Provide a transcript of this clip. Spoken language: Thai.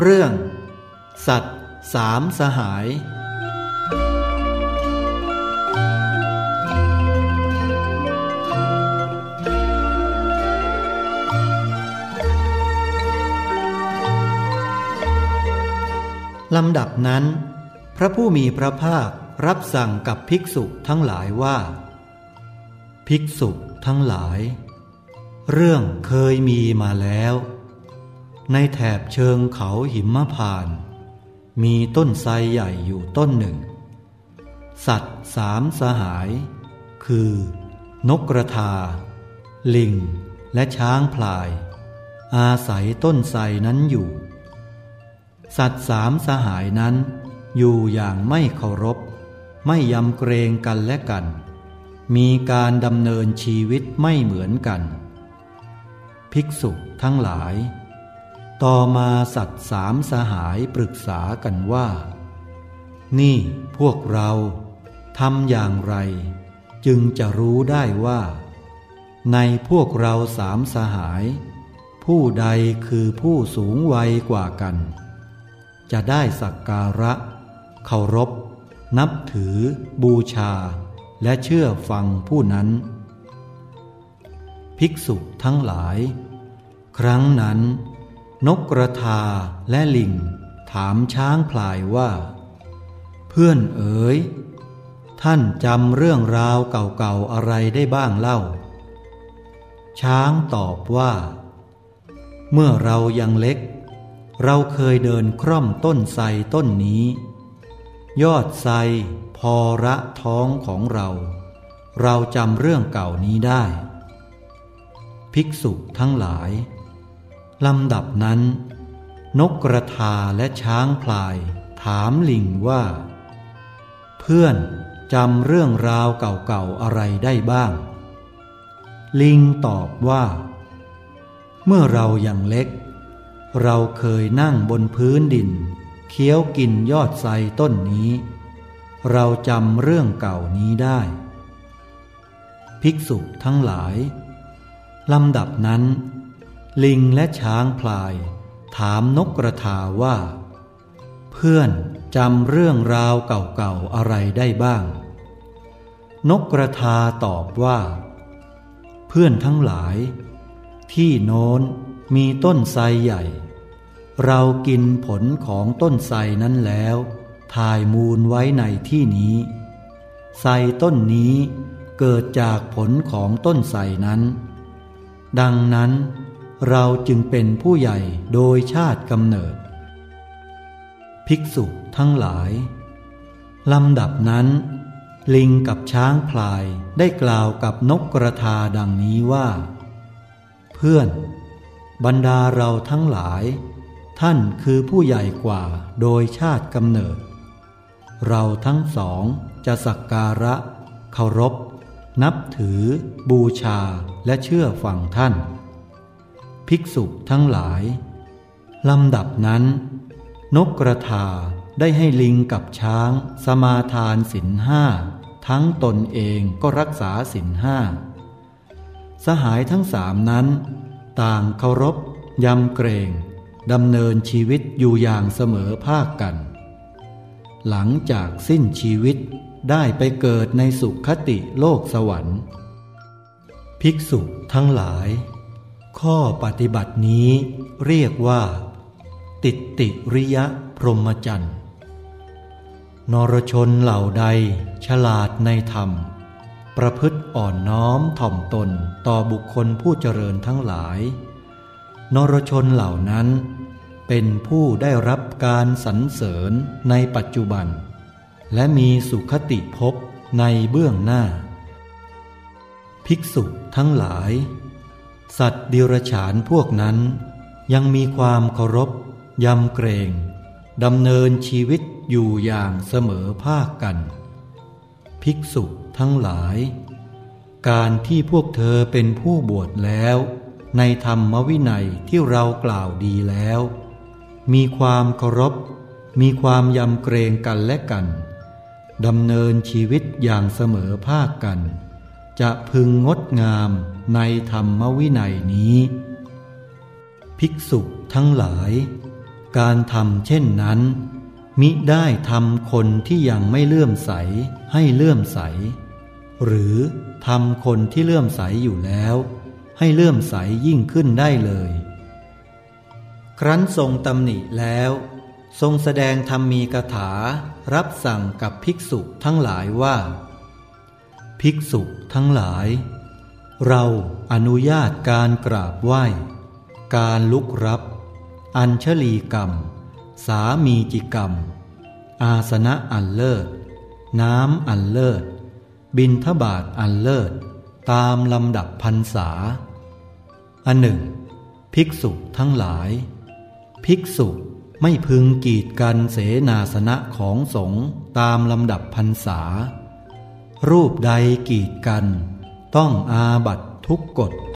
เรื่อง สัตว์สามสหาย ลำดับนั้น พระผู้มีพระภาครับสั่งกับภิกษุทั้งหลายว่า ภิกษุทั้งหลาย เรื่องเคยมีมาแล้ว ในแถบเชิงเขาหิมพาน มีต้นไทรใหญ่อยู่ต้นหนึ่ง สัตว์สามสหาย คือ นกกระทา ลิง และช้างพลาย อาศัยต้นไทรนั้นอยู่ สัตว์สามสหายนั้น อยู่อย่างไม่เคารพ ไม่ยำเกรงกันและกัน มีการดำเนินชีวิตไม่เหมือนกัน ภิกษุทั้งหลาย ต่อมาสัตว์สามสหายปรึกษากันว่า นี่พวกเราทำอย่างไร จึงจะรู้ได้ว่า ในพวกเราสามสหาย ผู้ใดคือผู้สูงวัยกว่ากัน จะได้สักการะ เคารพ นับถือ บูชา และเชื่อฟังผู้นั้น ภิกษุทั้งหลาย ครั้งนั้น นกกระทาและลิง ถามช้างพลายว่า เพื่อนเอ๋ย ท่านจำเรื่องราวเก่าๆอะไรได้บ้างเล่า ช้างตอบว่า เมื่อเรายังเล็ก เราเคยเดินคร่อมต้นไทรต้นนี้ ยอดไทรพอระท้องของเรา เราจำเรื่องเก่านี้ได้ ภิกษุทั้งหลาย ลำดับนั้น นกกระทาและช้างพลาย ถามลิงว่า เพื่อนจำเรื่องราวเก่าๆอะไรได้บ้าง ลิงตอบว่า เมื่อเรายัางเล็ก เราเคยนั่งบนพื้นดิน เคี้ยวกินยอดไทรต้นนี้ เราจำเรื่องเก่านี้ได้ ภิกษุทั้งหลายลำดับนั้น ลิงและช้างพลาย ถามนกกระทาว่า เพื่อนจำเรื่องราวเก่าๆอะไรได้บ้าง นกกระทาตอบว่า เพื่อนทั้งหลาย ที่โน้นมีต้นไทรใหญ่ เรากินผลของต้นไทรนั้นแล้วถ่ายมูลไว้ในที่นี้ไทรต้นนี้เกิดจากผลของต้นไทรนั้น ดังนั้น เราจึงเป็นผู้ใหญ่โดยชาติกำเนิด ภิกษุทั้งหลายลำดับนั้น ลิงกับช้างพลายได้กล่าวกับนกกระทาดังนี้ว่า เพื่อน บรรดาเราทั้งหลาย ท่านคือผู้ใหญ่กว่าโดยชาติกำเนิด เราทั้งสองจะสักการะเคารพ นับถือ บูชาและเชื่อฟังท่าน ภิกษุทั้งหลายลำดับนั้น นกกระทาได้ให้ลิงกับช้าง สมาทานสินห้า ทั้งตนเองก็รักษาสินห้า สหายทั้งสามนั้น ต่างเคารพยำเกรงดำเนินชีวิตอยู่อย่างเสมอภาคกัน หลังจากสิ้นชีวิตได้ไปเกิดในสุขคติโลกสวรรค์ ภิกษุทั้งหลาย ข้อปฏิบัตินี้เรียกว่า ติติริยะพรหมจรรย์นรชนเหล่าใดฉลาดในธรรม ประพฤติอ่อนน้อมถ่อมตนต่อบุคคลผู้เจริญทั้งหลาย นรชนเหล่านั้น เป็นผู้ได้รับการสรรเสริญในปัจจุบัน และมีสุขติภพในเบื้องหน้า ภิกษุทั้งหลาย สัตว์ดิรฉานพวกนั้น ยังมีความเคารพ ยำเกรงดำเนินชีวิตอยู่อย่างเสมอภาคกัน ภิกษุทั้งหลาย การที่พวกเธอเป็นผู้บวชแล้ว ในธรรมวินัยที่เรากล่าวดีแล้ว มีความเคารพ มีความยำเกรงกันและกันดำเนินชีวิตอย่างเสมอภาคกัน จะพึงงดงามในธรรมวินัยนี้ ภิกษุทั้งหลาย การทำเช่นนั้น มิได้ทำคนที่ยังไม่เลื่อมใสให้เลื่อมใส หรือทำคนที่เลื่อมใสอยู่แล้ว ให้เลื่อมใสยิ่งขึ้นได้เลย ครั้นทรงตำหนิแล้ว ทรงแสดงธรรมมีกถารับสั่งกับภิกษุทั้งหลายว่า ภิกษุทั้งหลาย เราอนุญาตการกราบไหว้ การลุกรับ อัญชลีกรรม สามีจิกรรม อาสนะอันเลิศ น้ำอันเลิศ บินทบาทอันเลิศ ตามลำดับพรรษา อันหนึ่ง ภิกษุทั้งหลาย ภิกษุไม่พึงกีดกันเสนาสนะของสงฆ์ตามลำดับพรรษา รูปใดกีดกัน ต้องอาบัตทุกกฎ